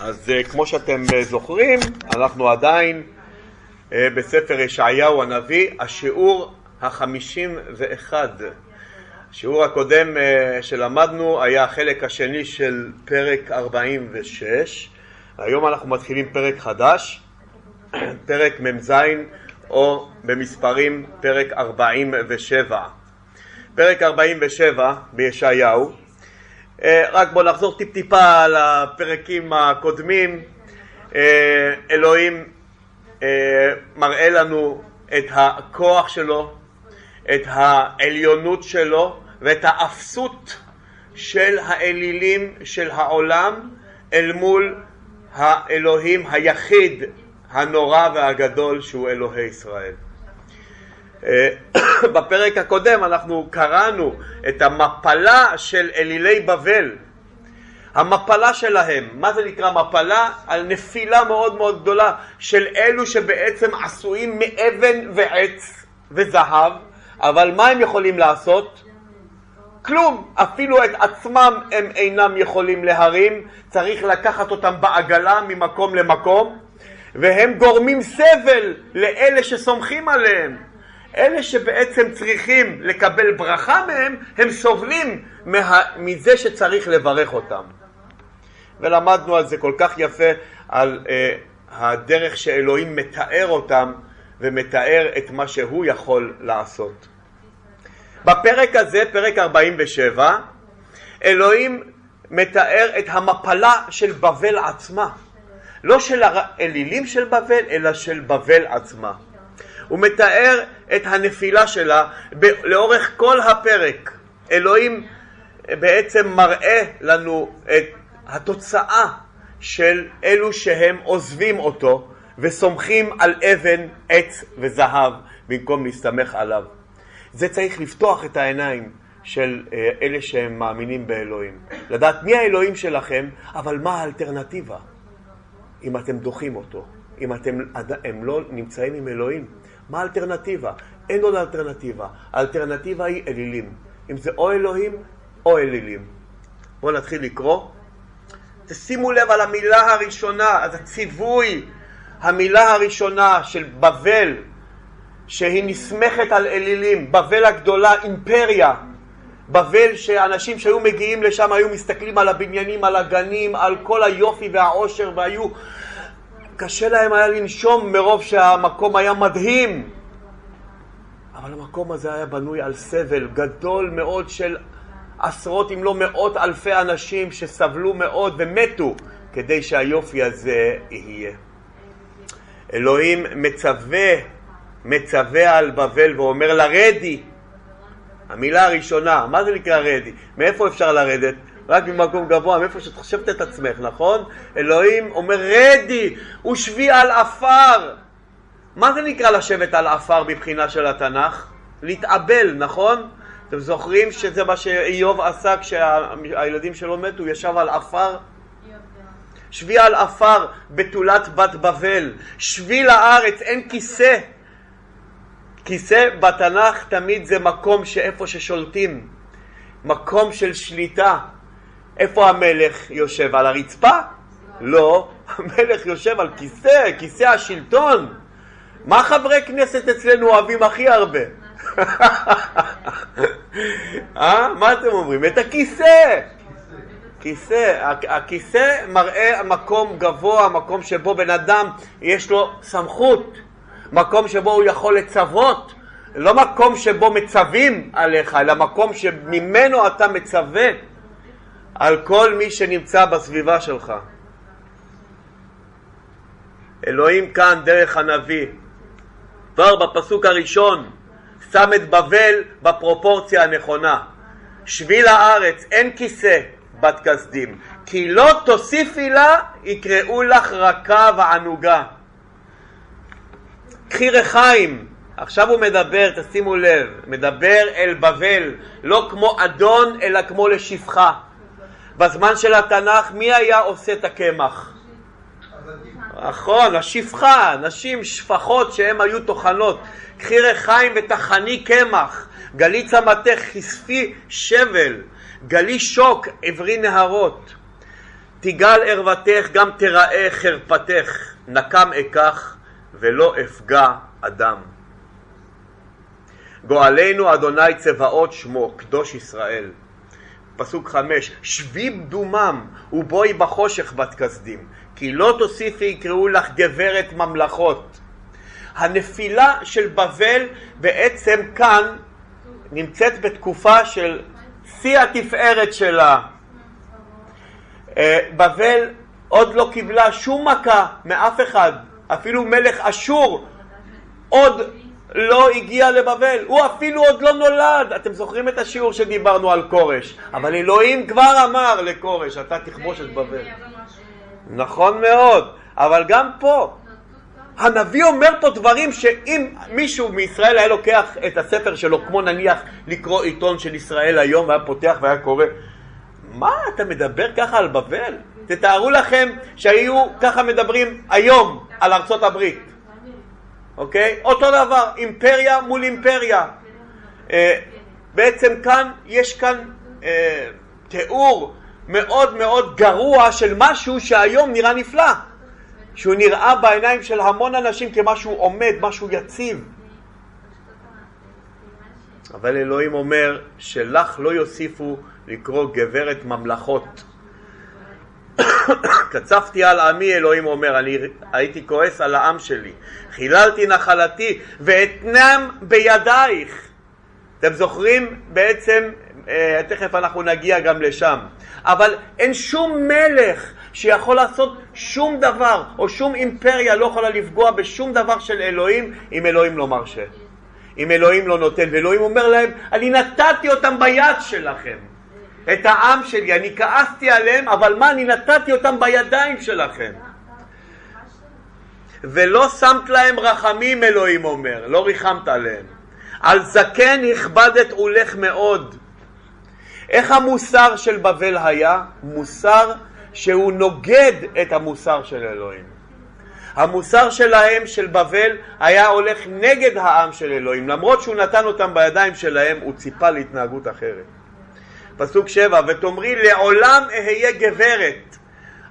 אז uh, כמו שאתם uh, זוכרים, אנחנו עדיין uh, בספר ישעיהו הנביא, השיעור החמישים ואחד. השיעור הקודם שלמדנו היה החלק השני של פרק 46, היום אנחנו מתחילים פרק חדש, פרק מ"ז או במספרים פרק 47. פרק 47 בישעיהו אה, רק בואו נחזור טיפ-טיפה על הפרקים הקודמים. אה, אלוהים אה, מראה לנו את הכוח שלו, את העליונות שלו ואת האפסות של האלילים של העולם אל מול האלוהים היחיד, הנורא והגדול שהוא אלוהי ישראל. אה, בפרק הקודם אנחנו קראנו את המפלה של אלילי בבל. המפלה שלהם, מה זה נקרא מפלה? על נפילה מאוד מאוד גדולה של אלו שבעצם עשויים מאבן ועץ וזהב, אבל מה הם יכולים לעשות? כלום, אפילו את עצמם הם אינם יכולים להרים, צריך לקחת אותם בעגלה ממקום למקום, והם גורמים סבל לאלה שסומכים עליהם. אלה שבעצם צריכים לקבל ברכה מהם, הם סובלים מה, מזה שצריך לברך אותם. ולמדנו על זה כל כך יפה, על uh, הדרך שאלוהים מתאר אותם ומתאר את מה שהוא יכול לעשות. בפרק הזה, פרק 47, אלוהים מתאר את המפלה של בבל עצמה. לא של האלילים של בבל, אלא של בבל עצמה. הוא מתאר את הנפילה שלה לאורך כל הפרק. אלוהים בעצם מראה לנו את התוצאה של אלו שהם עוזבים אותו וסומכים על אבן, עץ וזהב במקום להסתמך עליו. זה צריך לפתוח את העיניים של אה, אלה שהם מאמינים באלוהים. לדעת מי האלוהים שלכם, אבל מה האלטרנטיבה אם אתם דוחים אותו, אם אתם הם לא נמצאים עם אלוהים. מה האלטרנטיבה? אין עוד אלטרנטיבה. האלטרנטיבה היא אלילים. אם זה או אלוהים או אלילים. בואו נתחיל לקרוא. תשימו לב על המילה הראשונה, אז הציווי, המילה הראשונה של בבל, שהיא נסמכת על אלילים, בבל הגדולה, אימפריה, בבל שאנשים שהיו מגיעים לשם היו מסתכלים על הבניינים, על הגנים, על כל היופי והעושר והיו קשה להם היה לנשום מרוב שהמקום היה מדהים. אבל המקום הזה היה בנוי על סבל גדול מאוד של עשרות אם לא מאות אלפי אנשים שסבלו מאוד ומתו כדי שהיופי הזה יהיה. אלוהים מצווה, מצווה על בבל ואומר לה רדי. המילה הראשונה, מה זה נקרא רדי? מאיפה אפשר לרדת? רק ממקום גבוה, מאיפה שאת חושבת את עצמך, נכון? אלוהים אומר רדי, ושבי על עפר. מה זה נקרא לשבת על עפר מבחינה של התנ"ך? להתאבל, נכון? אתם זוכרים שזה מה שאיוב עשה כשהילדים שלו מתו, ישב על עפר? שבי על עפר בתולת בת בבל, שבי לארץ, אין כיסא. כיסא בתנ"ך תמיד זה מקום שאיפה ששולטים, מקום של שליטה. איפה המלך יושב? על הרצפה? לא, המלך יושב על כיסא, כיסא השלטון. מה חברי כנסת אצלנו אוהבים הכי הרבה? אה? מה אתם אומרים? את הכיסא. כיסא. הכיסא מראה מקום גבוה, מקום שבו בן אדם יש לו סמכות, מקום שבו הוא יכול לצוות, לא מקום שבו מצווים עליך, אלא מקום שממנו אתה מצווה. על כל מי שנמצא בסביבה שלך. אלוהים כאן דרך הנביא, כבר בפסוק הראשון, שם את בבל בפרופורציה הנכונה. שביל הארץ, אין כיסא בת כסדים, כי לא תוסיפי לה, יקראו לך רכה וענוגה. קחי רחיים, עכשיו הוא מדבר, תשימו לב, מדבר אל בבל, לא כמו אדון, אלא כמו לשפחה. בזמן של התנ"ך מי היה עושה את הקמח? נכון, השפחה, נשים שפחות שהן היו טוחנות. קחי רחיים וטחני קמח, גלי צמתך חשפי שבל, גלי שוק עברי נהרות. תגל ערוותך, גם תראה חרפתך, נקם אקח ולא אפגע אדם. גואלנו אדוני צבאות שמו, קדוש ישראל. פסוק חמש, שבי בדומם ובואי בחושך בת כסדים, כי לא תוסיפי יקראו לך גברת ממלכות. הנפילה של בבל בעצם כאן נמצאת בתקופה של שיא התפארת שלה. אה, בבל עוד לא קיבלה שום מכה מאף אחד, אפילו מלך אשור עוד לא הגיע לבבל, הוא אפילו עוד לא נולד. אתם זוכרים את השיעור שדיברנו על כורש, אבל אלוהים כבר אמר לכורש, אתה תכבוש את בבל. נכון מאוד, אבל גם פה, הנביא אומר פה דברים שאם מישהו מישראל היה לוקח את הספר שלו, כמו נניח לקרוא עיתון של ישראל היום, והיה פותח והיה קורא, מה אתה מדבר ככה על בבל? תתארו לכם שהיו ככה מדברים היום על ארצות הברית. אוקיי? אותו דבר, אימפריה מול אימפריה. אה, בעצם כאן, יש כאן אה, תיאור מאוד מאוד גרוע של משהו שהיום נראה נפלא. שהוא נראה בעיניים של המון אנשים כמשהו עומד, משהו יציב. אבל אלוהים אומר שלך לא יוסיפו לקרוא גברת ממלכות. קצפתי על עמי, אלוהים אומר, אני הייתי כועס על העם שלי, חיללתי נחלתי ואתנם בידייך. אתם זוכרים? בעצם, אה, תכף אנחנו נגיע גם לשם. אבל אין שום מלך שיכול לעשות שום דבר, או שום אימפריה לא יכולה לפגוע בשום דבר של אלוהים, אם אלוהים לא מרשה. אם אלוהים לא נותן, ואלוהים אומר להם, אני נתתי אותם ביד שלכם. את העם שלי, אני כעסתי עליהם, אבל מה, אני נתתי אותם בידיים שלכם. ולא שמת להם רחמים, אלוהים אומר, לא ריחמת עליהם. על זקן הכבדת ולך מאוד. איך המוסר של בבל היה? מוסר שהוא נוגד את המוסר של אלוהים. המוסר שלהם, של בבל, היה הולך נגד העם של אלוהים. למרות שהוא נתן אותם בידיים שלהם, הוא ציפה להתנהגות אחרת. פסוק שבע, ותאמרי לעולם אהיה גברת,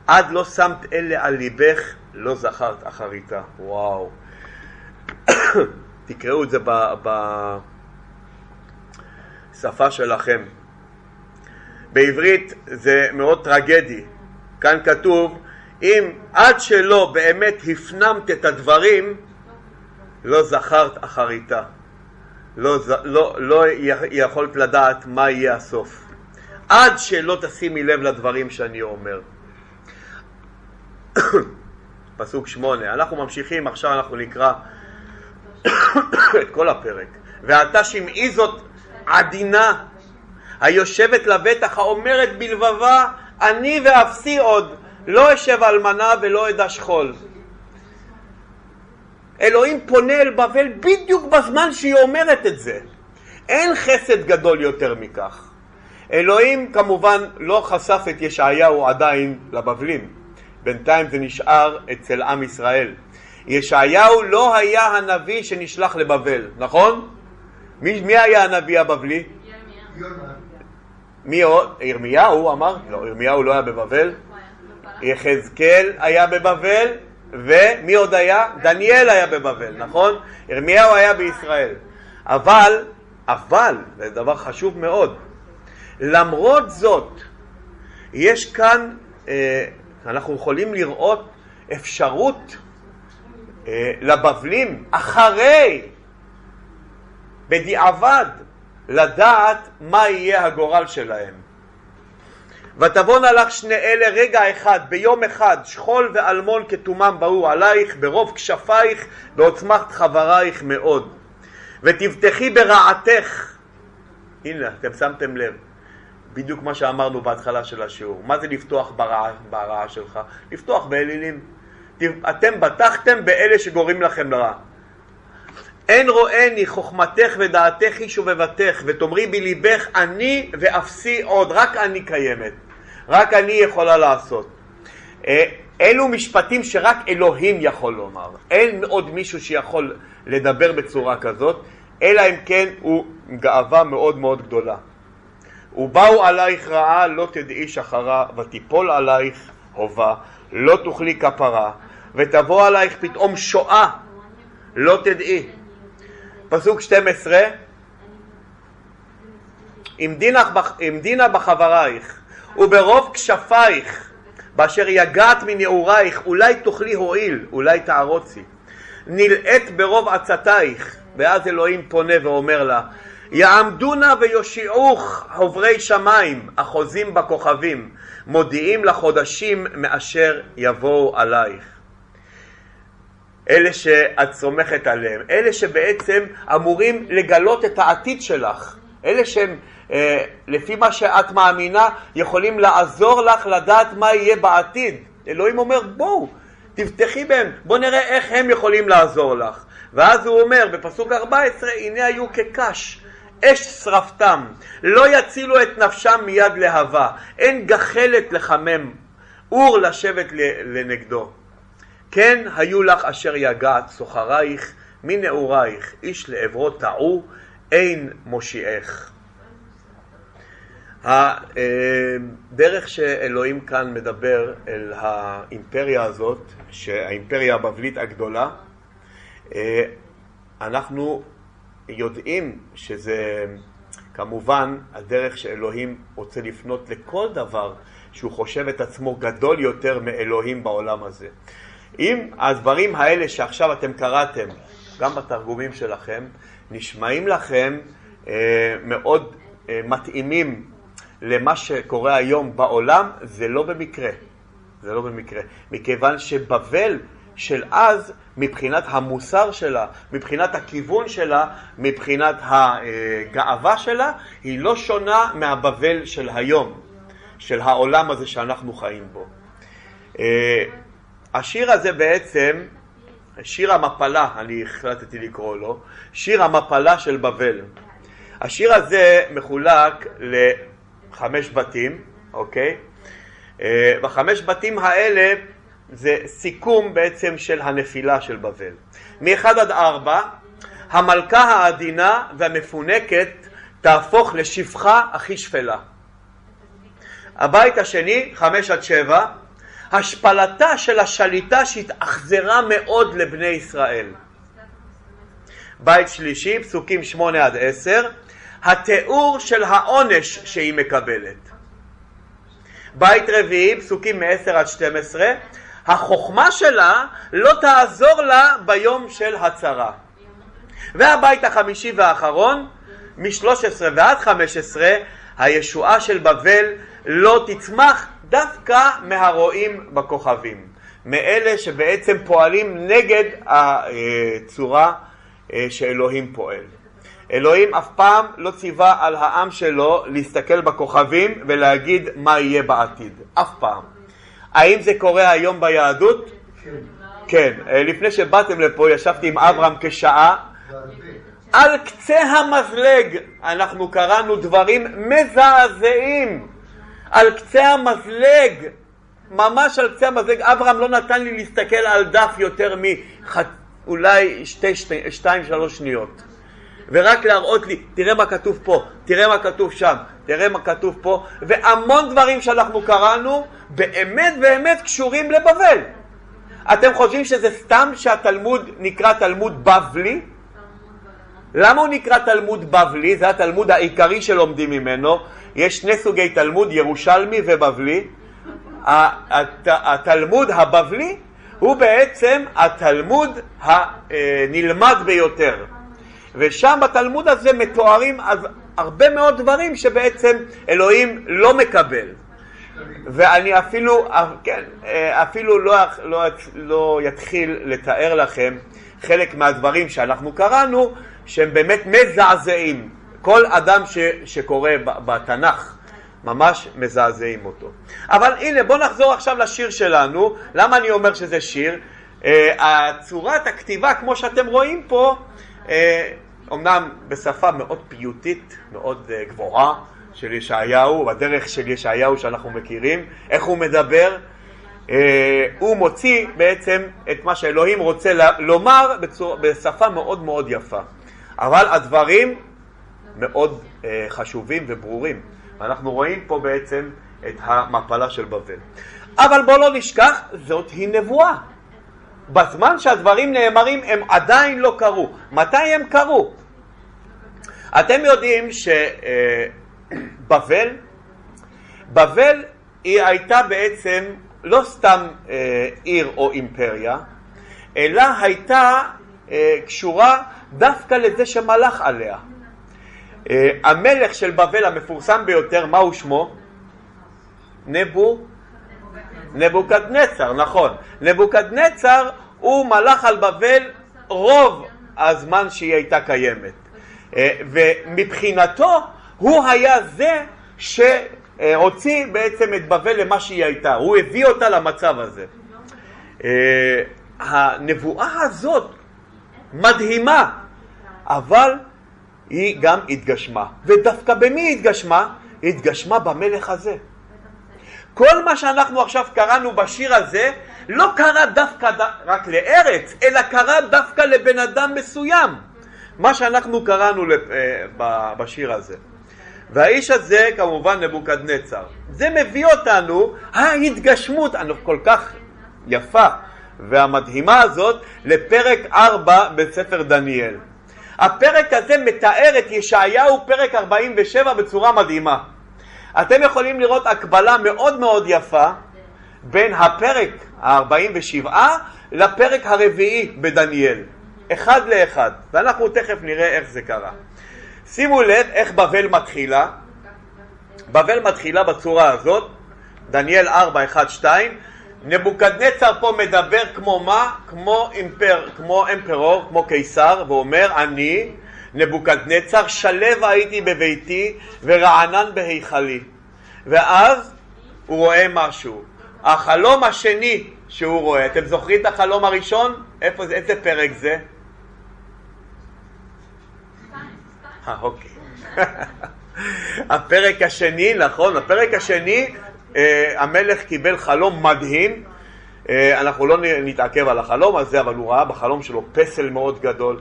עד לא שמת אלה על ליבך, לא זכרת אחריתה. וואו. תקראו את זה בשפה שלכם. בעברית זה מאוד טרגדי. כאן כתוב, אם עד שלא באמת הפנמת את הדברים, לא זכרת אחריתה. לא, לא, לא יכולת לדעת מה יהיה הסוף. עד שלא תשימי לב לדברים שאני אומר. פסוק שמונה, אנחנו ממשיכים, עכשיו אנחנו נקרא את כל הפרק. ועתה שמעי זאת עדינה, היושבת לבטח, האומרת בלבבה, אני ואפסי עוד, לא אשב אלמנה ולא אדע שכול. אלוהים פונה אל בבל בדיוק בזמן שהיא אומרת את זה. אין חסד גדול יותר מכך. אלוהים כמובן לא חשף את ישעיהו עדיין לבבלים, בינתיים זה נשאר אצל עם ישראל. ישעיהו לא היה הנביא שנשלח לבבל, נכון? מי, מי היה הנביא הבבלי? מי עוד? ירמיהו אמר? לא, ירמיהו לא היה בבבל. יחזקאל היה בבבל, ומי עוד היה? דניאל היה בבבל, נכון? ירמיהו היה בישראל. אבל, אבל, זה דבר חשוב מאוד, למרות זאת, יש כאן, אה, אנחנו יכולים לראות אפשרות אה, לבבלים אחרי, בדיעבד, לדעת מה יהיה הגורל שלהם. ותבואנה לך שני אלה רגע אחד, ביום אחד, שכול ואלמון כתומם באו עלייך, ברוב כשפייך, בעוצמת חברייך מאוד. ותבטחי ברעתך, הנה, אתם שמתם לב, בדיוק מה שאמרנו בהתחלה של השיעור. מה זה לפתוח ברעה, ברעה שלך? לפתוח באלילים. אתם בטחתם באלה שגורמים לכם לרע. אין רואני חוכמתך ודעתך היא שובבתך, ותאמרי בליבך אני ואפסי עוד, רק אני קיימת, רק אני יכולה לעשות. אה, אלו משפטים שרק אלוהים יכול לומר, אין עוד מישהו שיכול לדבר בצורה כזאת, אלא אם כן הוא גאווה מאוד מאוד גדולה. ובאו עלייך רעה לא תדעי שחרה, ותיפול עלייך הובה, לא תאכלי כפרה, ותבוא עלייך פתאום שואה, לא תדעי. פסוק 12 אם דינה בחברייך וברוב כשפייך באשר יגעת מנעורייך אולי תאכלי הועיל, אולי תערוצי נלאת ברוב עצתייך ואז אלוהים פונה ואומר לה יעמדו נא ויושיעוך חוברי שמיים החוזים בכוכבים מודיעים לחודשים מאשר יבואו עלייך אלה שאת סומכת עליהם, אלה שבעצם אמורים לגלות את העתיד שלך, אלה שהם אה, לפי מה שאת מאמינה יכולים לעזור לך לדעת מה יהיה בעתיד. אלוהים אומר בואו, תבטחי בהם, בואו נראה איך הם יכולים לעזור לך. ואז הוא אומר בפסוק 14 הנה היו כקש אש שרפתם, לא יצילו את נפשם מיד להבה, אין גחלת לחמם, אור לשבת לנגדו. כן היו לך אשר יגעת סוחרייך מנעורייך, איש לעברו טעו, אין מושיעך. הדרך שאלוהים כאן מדבר אל האימפריה הזאת, שהאימפריה הבבלית הגדולה, אה, אנחנו יודעים שזה כמובן הדרך שאלוהים רוצה לפנות לכל דבר שהוא חושב את עצמו גדול יותר מאלוהים בעולם הזה. אם הדברים האלה שעכשיו אתם קראתם, גם בתרגומים שלכם, נשמעים לכם אה, מאוד אה, מתאימים למה שקורה היום בעולם, זה לא במקרה. זה לא במקרה. מכיוון שבבל של אז, מבחינת המוסר שלה, מבחינת הכיוון שלה, מבחינת הגאווה שלה, היא לא שונה מהבבל של היום, של העולם הזה שאנחנו חיים בו. אה, השיר הזה בעצם, שיר המפלה, אני החלטתי לקרוא לו, שיר המפלה של בבל. השיר הזה מחולק לחמש בתים, אוקיי? בחמש בתים האלה זה סיכום בעצם של הנפילה של בבל. מאחד עד ארבע, המלכה העדינה והמפונקת תהפוך לשפחה הכי שפלה. הבית השני, חמש עד שבע, השפלתה של השליטה שהתאכזרה מאוד לבני ישראל. בית שלישי, פסוקים שמונה עד עשר, התיאור של העונש שהיא מקבלת. בית רביעי, פסוקים מ-10 עד 12, החוכמה שלה לא תעזור לה ביום של הצרה. והבית החמישי והאחרון, מ-13 ועד 15, הישועה של בבל לא תצמח דווקא מהרואים בכוכבים, מאלה שבעצם פועלים נגד הצורה אה, שאלוהים פועל. אלוהים אף פעם לא ציווה על העם שלו להסתכל בכוכבים ולהגיד מה יהיה בעתיד, אף פעם. האם זה קורה היום ביהדות? כן. כן. אה, לפני שבאתם לפה ישבתי עם אברהם כשעה. על קצה המזלג אנחנו קראנו דברים מזעזעים. על קצה המזלג, ממש על קצה המזלג. אברהם לא נתן לי להסתכל על דף יותר מאולי שתי, שתי, שתיים, שלוש שניות. ורק להראות לי, תראה מה כתוב פה, תראה מה כתוב שם, תראה מה כתוב פה, והמון דברים שאנחנו קראנו באמת באמת קשורים לבבל. אתם חושבים שזה סתם שהתלמוד נקרא תלמוד בבלי? למה הוא נקרא תלמוד בבלי? זה התלמוד העיקרי שלומדים ממנו. יש שני סוגי תלמוד, ירושלמי ובבלי. התלמוד הבבלי הוא בעצם התלמוד הנלמד ביותר. ושם בתלמוד הזה מתוארים הרבה מאוד דברים שבעצם אלוהים לא מקבל. ואני אפילו, כן, אפילו לא, לא, לא יתחיל לתאר לכם חלק מהדברים שאנחנו קראנו שהם באמת מזעזעים. כל אדם ש, שקורא בתנ"ך ממש מזעזעים אותו. אבל הנה בואו נחזור עכשיו לשיר שלנו. למה אני אומר שזה שיר? הצורת הכתיבה כמו שאתם רואים פה אמנם בשפה מאוד פיוטית, מאוד uh, גבוהה של ישעיהו, בדרך של ישעיהו שאנחנו מכירים, איך הוא מדבר, uh, הוא מוציא בעצם את מה שאלוהים רוצה לומר בצור, בשפה מאוד מאוד יפה. אבל הדברים מאוד uh, חשובים וברורים. אנחנו רואים פה בעצם את המפלה של בבל. אבל בואו לא נשכח, זאת היא נבואה. בזמן שהדברים נאמרים הם עדיין לא קרו. מתי הם קרו? אתם יודעים שבבל, בבל היא הייתה בעצם לא סתם אה, עיר או אימפריה, אלא הייתה אה, קשורה דווקא לזה שמלך עליה. אה, המלך של בבל המפורסם ביותר, מהו שמו? נבו? נבוקדנצר, נכון. נבוקדנצר הוא מלך על בבל רוב הזמן שהיא הייתה קיימת. אה, ומבחינתו הוא היה זה שהוציא בעצם את בבל למה שהיא הייתה, הוא הביא אותה למצב הזה. אה, הנבואה הזאת מדהימה, אבל היא גם התגשמה. ודווקא במי היא התגשמה? היא התגשמה במלך הזה. כל מה שאנחנו עכשיו קראנו בשיר הזה לא קרה דווקא ד... רק לארץ, אלא קרה דווקא לבן אדם מסוים. מה שאנחנו קראנו אה, בשיר הזה. והאיש הזה כמובן נבוקדנצר. זה מביא אותנו, ההתגשמות כל כך יפה והמדהימה הזאת, לפרק 4 בספר דניאל. הפרק הזה מתאר את ישעיהו פרק 47 בצורה מדהימה. אתם יכולים לראות הקבלה מאוד מאוד יפה בין הפרק ה-47 לפרק הרביעי בדניאל. אחד לאחד, ואנחנו תכף נראה איך זה קרה. שימו לב איך בבל מתחילה. בבל מתחילה בצורה הזאת, דניאל 4, 1, 2, נבוקדנצר פה מדבר כמו מה? כמו, אימפר, כמו אמפרור, כמו קיסר, ואומר אני נבוקדנצר שלב הייתי בביתי ורענן בהיכלי. ואז הוא רואה משהו. החלום השני שהוא רואה, אתם זוכרים את החלום הראשון? איפה זה, איזה פרק זה? אה, אוקיי. הפרק השני, נכון, הפרק השני, אה, המלך קיבל חלום מדהים. אה, אנחנו לא נתעכב על החלום הזה, אבל הוא ראה בחלום שלו פסל מאוד גדול.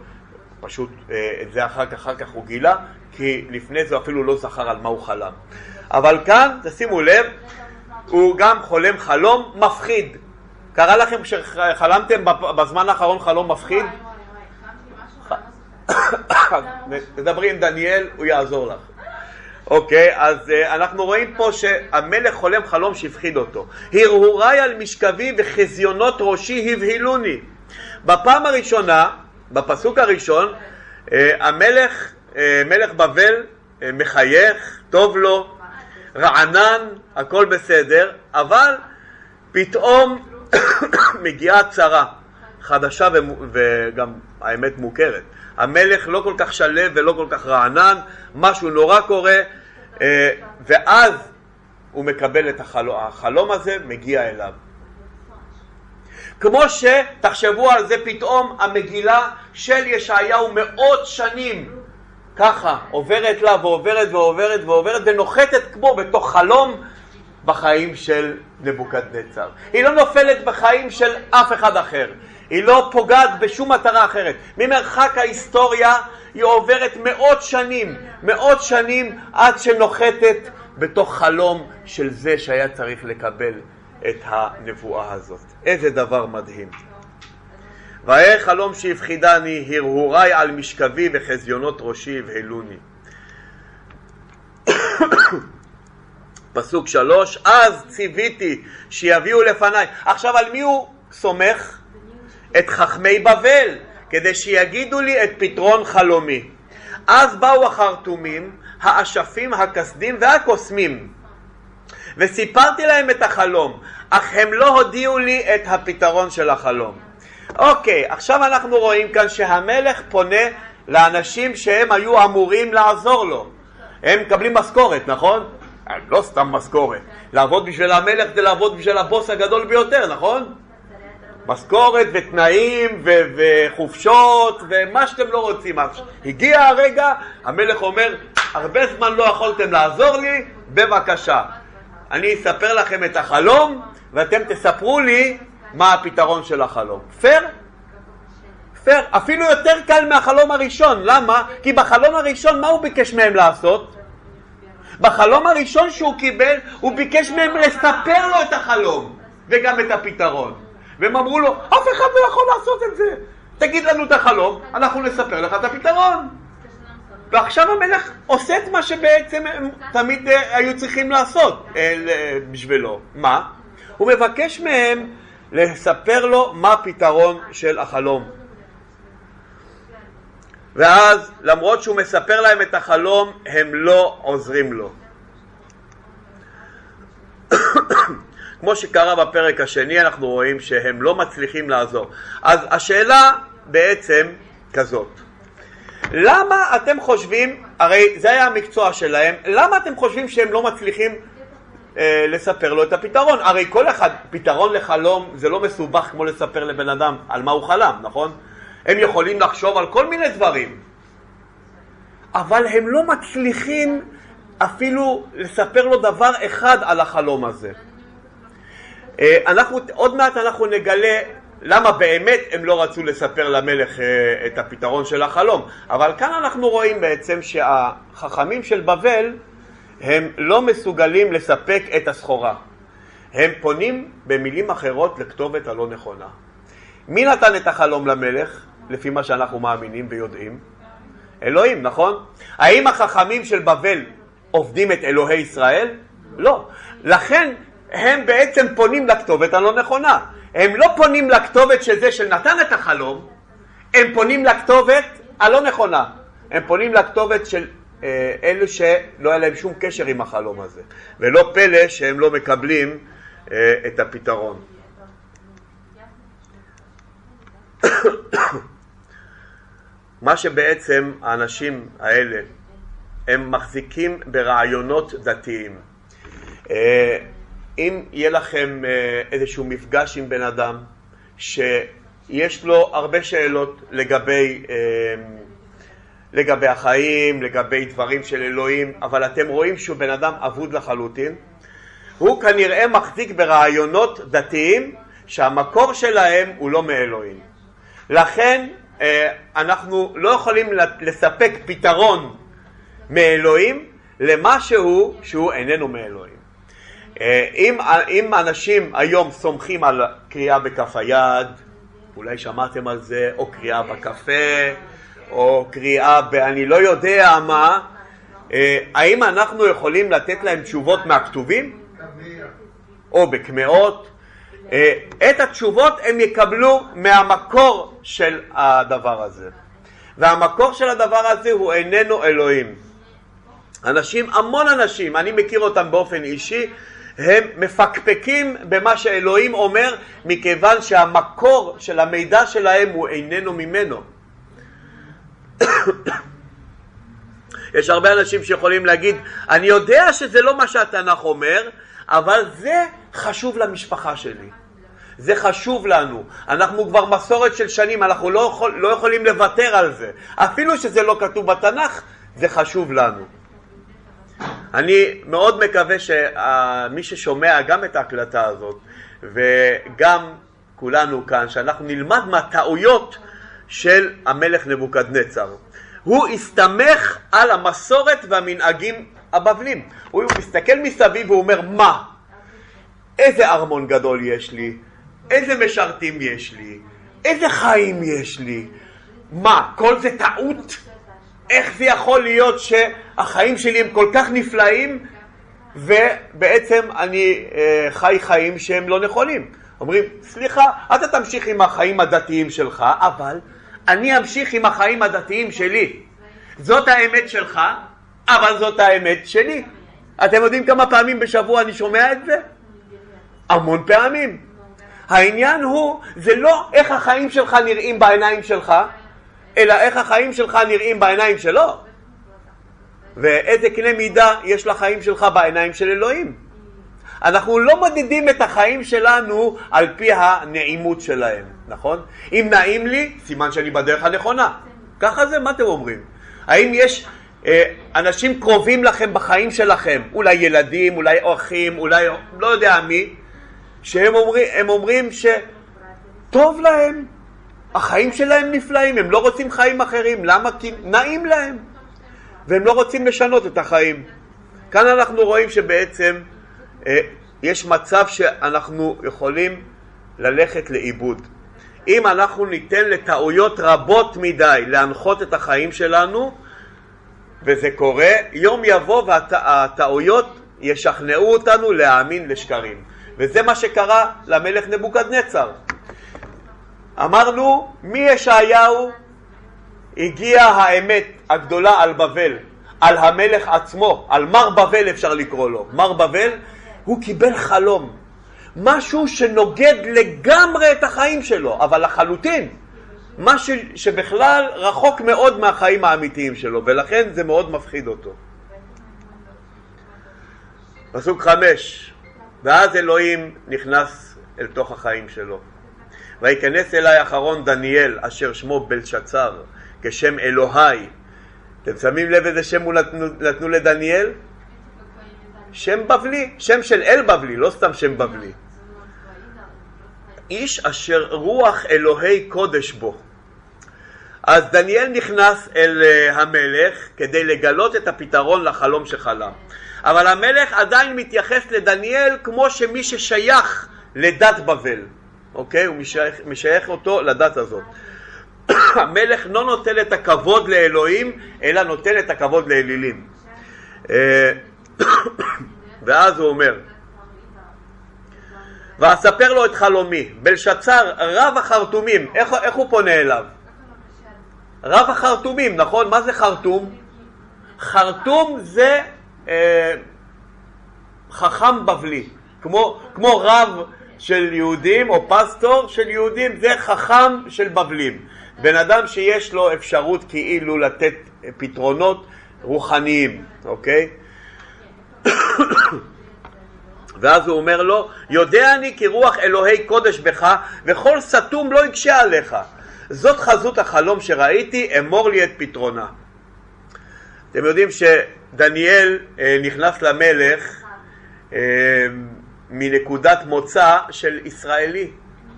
פשוט אה, את זה אחר כך, אחר כך הוא גילה, כי לפני זה אפילו לא זכר על מה הוא חלם. אבל כאן, תשימו לב, הוא גם חולם חלום מפחיד. קרה לכם כשחלמתם בזמן האחרון חלום מפחיד? תדברי עם דניאל, הוא יעזור לך. אוקיי, אז uh, אנחנו רואים פה שהמלך חולם חלום שהפחיד אותו. הרהוריי על משכבי וחזיונות ראשי הבהילוני. בפעם הראשונה, בפסוק הראשון, uh, המלך, uh, מלך בבל, uh, מחייך, טוב לו, רענן, הכל בסדר, אבל פתאום מגיעה צרה חדשה וגם האמת מוכרת. המלך לא כל כך שלב ולא כל כך רענן, משהו נורא קורה, אה, ואז הוא מקבל את החלום, החלום הזה מגיע אליו. כמו שתחשבו על זה פתאום המגילה של ישעיהו מאות שנים ככה עוברת לה ועוברת ועוברת ועוברת ונוחתת כמו בתוך חלום בחיים של נבוקדנצר. היא לא נופלת בחיים של אף אחד אחר. היא לא פוגעת בשום מטרה אחרת. ממרחק ההיסטוריה היא עוברת מאות שנים, מאות שנים עד שנוחתת בתוך חלום של זה שהיה צריך לקבל את הנבואה הזאת. איזה דבר מדהים. ואהיה חלום שהפחידני, הרהוריי על משכבי וחזיונות ראשי הבהלוני. פסוק שלוש, אז ציוויתי שיביאו לפניי. עכשיו על מי הוא סומך? את חכמי בבל, כדי שיגידו לי את פתרון חלומי. אז באו החרטומים, האשפים, הכסדים והקוסמים, וסיפרתי להם את החלום, אך הם לא הודיעו לי את הפתרון של החלום. אוקיי, עכשיו אנחנו רואים כאן שהמלך פונה לאנשים שהם היו אמורים לעזור לו. הם מקבלים משכורת, נכון? לא סתם משכורת. לעבוד בשביל המלך זה לעבוד בשביל הבוס הגדול ביותר, נכון? משכורת ותנאים ו- וחופשות ומה שאתם לא רוצים. הגיע הרגע, המלך אומר, הרבה זמן לא יכולתם לעזור לי, בבקשה. אני אספר לכם את החלום ואתם תספרו לי מה הפתרון של החלום. פייר? פייר. אפילו יותר קל מהחלום הראשון. למה? כי בחלום הראשון מה הוא ביקש מהם לעשות? בחלום הראשון שהוא קיבל, הוא ביקש מהם לספר לו את החלום. וגם את הפתרון. והם אמרו לו, אף אחד לא יכול לעשות את זה. תגיד לנו את החלום, אנחנו נספר לך את הפתרון. ועכשיו המלך עושה את מה שבעצם הם תמיד אה, היו צריכים לעשות אה, בשבילו. מה? הוא מבקש מהם לספר לו מה הפתרון של החלום. ואז למרות שהוא מספר להם את החלום, הם לא עוזרים לו. כמו שקרה בפרק השני, אנחנו רואים שהם לא מצליחים לעזור. אז השאלה בעצם כזאת, למה אתם חושבים, הרי זה היה המקצוע שלהם, למה אתם חושבים שהם לא מצליחים אה, לספר לו את הפתרון? הרי כל אחד, פתרון לחלום זה לא מסובך כמו לספר לבן אדם על מה הוא חלם, נכון? הם יכולים לחשוב על כל מיני דברים, אבל הם לא מצליחים אפילו לספר לו דבר אחד על החלום הזה. אה, אנחנו, עוד מעט אנחנו נגלה למה באמת הם לא רצו לספר למלך אה, את הפתרון של החלום. אבל כאן אנחנו רואים בעצם שהחכמים של בבל הם לא מסוגלים לספק את הסחורה. הם פונים במילים אחרות לכתובת הלא נכונה. מי נתן את החלום למלך, לפי מה שאנחנו מאמינים ויודעים? אלוהים, נכון? האם החכמים של בבל עובדים את אלוהי ישראל? לא. לכן הם בעצם פונים לכתובת הלא נכונה. הם לא פונים לכתובת של זה שנתן את החלום, הם פונים לכתובת הלא נכונה. הם פונים לכתובת של אה, אלו שלא היה להם שום קשר עם החלום הזה. ולא פלא שהם לא מקבלים אה, את הפתרון. מה שבעצם האנשים האלה, הם מחזיקים ברעיונות דתיים. אה, אם יהיה לכם אה, איזשהו מפגש עם בן אדם שיש לו הרבה שאלות לגבי, אה, לגבי החיים, לגבי דברים של אלוהים, אבל אתם רואים שהוא בן אדם אבוד לחלוטין, הוא כנראה מחזיק ברעיונות דתיים שהמקור שלהם הוא לא מאלוהים. לכן אה, אנחנו לא יכולים לספק פתרון מאלוהים למשהו שהוא איננו מאלוהים. אה, אם, אם אנשים היום סומכים על קריאה בכף היד, אולי שמעתם על זה, או קריאה בקפה, או קריאה ב"אני לא יודע מה", אה, האם אנחנו יכולים לתת להם תשובות מהכתובים? או בקמעות? אה, את התשובות הם יקבלו מהמקור של הדבר הזה. והמקור של הדבר הזה הוא איננו אלוהים. אנשים, המון אנשים, אני מכיר אותם באופן אישי, הם מפקפקים במה שאלוהים אומר מכיוון שהמקור של המידע שלהם הוא איננו ממנו. יש הרבה אנשים שיכולים להגיד, אני יודע שזה לא מה שהתנ"ך אומר, אבל זה חשוב למשפחה שלי. זה חשוב לנו. אנחנו כבר מסורת של שנים, אנחנו לא, יכול, לא יכולים לוותר על זה. אפילו שזה לא כתוב בתנ"ך, זה חשוב לנו. אני מאוד מקווה שמי ששומע גם את ההקלטה הזאת וגם כולנו כאן, שאנחנו נלמד מהטעויות של המלך נבוקדנצר. הוא הסתמך על המסורת והמנהגים הבבלים. הוא מסתכל מסביב והוא אומר, מה? איזה ארמון גדול יש לי? איזה משרתים יש לי? איזה חיים יש לי? מה, כל זה טעות? איך זה יכול להיות שהחיים שלי הם כל כך נפלאים ובעצם אני אה, חי חיים שהם לא נכונים. אומרים, סליחה, אתה תמשיך עם החיים הדתיים שלך, אבל אני אמשיך עם החיים הדתיים שלי. זאת האמת שלך, אבל זאת האמת שלי. אתם יודעים כמה פעמים בשבוע אני שומע את זה? המון פעמים. העניין הוא, זה לא איך החיים שלך נראים בעיניים שלך, אלא איך החיים שלך נראים בעיניים שלו. ואיזה קנה מידה יש לחיים שלך בעיניים של אלוהים. אנחנו לא מודדים את החיים שלנו על פי הנעימות שלהם, נכון? אם נעים לי, סימן שאני בדרך הנכונה. ככה זה, מה אתם אומרים? האם יש אה, אנשים קרובים לכם בחיים שלכם, אולי ילדים, אולי אחים, אולי לא יודע מי, שהם אומרים, אומרים שטוב להם, החיים שלהם נפלאים, הם לא רוצים חיים אחרים, למה? כי נעים להם, והם לא רוצים לשנות את החיים. כאן אנחנו רואים שבעצם אה, יש מצב שאנחנו יכולים ללכת לאיבוד. אם אנחנו ניתן לטעויות רבות מדי להנחות את החיים שלנו, וזה קורה, יום יבוא והטעויות ישכנעו אותנו להאמין לשקרים. וזה מה שקרה למלך נבוקדנצר. אמרנו, מישעיהו הגיעה האמת הגדולה על בבל, על המלך עצמו, על מר בבל אפשר לקרוא לו. מר בבל, הוא קיבל חלום, משהו שנוגד לגמרי את החיים שלו, אבל לחלוטין, משהו שבכלל רחוק מאוד מהחיים האמיתיים שלו, ולכן זה מאוד מפחיד אותו. פסוק חמש, ואז אלוהים נכנס אל תוך החיים שלו. ויכנס אליי אחרון דניאל, אשר שמו בלשצר, כשם אלוהי. אתם שמים לב איזה שם הוא נתנו, נתנו לדניאל? שם בבלי, שם של אל בבלי, לא סתם שם בבלי. איש אשר רוח אלוהי קודש בו. אז דניאל נכנס אל אה, המלך כדי לגלות את הפתרון לחלום שחלם. אבל המלך עדיין מתייחס לדניאל כמו שמי ששייך לדת בבל, אוקיי? הוא משייך, משייך אותו לדת הזאת. המלך לא נותן את הכבוד לאלוהים, אלא נותן את הכבוד לאלילים. אה, ואז הוא אומר, ואספר לו את חלומי, בלשצר רב החרטומים, איך, איך הוא פונה אליו? רב החרטומים, נכון? מה זה חרטום? חרטום זה אה, חכם בבלי, כמו, כמו רב של יהודים או פסטור של יהודים, זה חכם של בבלים. בן אדם שיש לו אפשרות כאילו לתת פתרונות רוחניים, אוקיי? ואז הוא אומר לו, יודע אני כי רוח אלוהי קודש בך, וכל סתום לא יקשה עליך. זאת חזות החלום שראיתי, אמור לי את פתרונה. אתם יודעים שדניאל אה, נכנס למלך אה, מנקודת מוצא של ישראלי,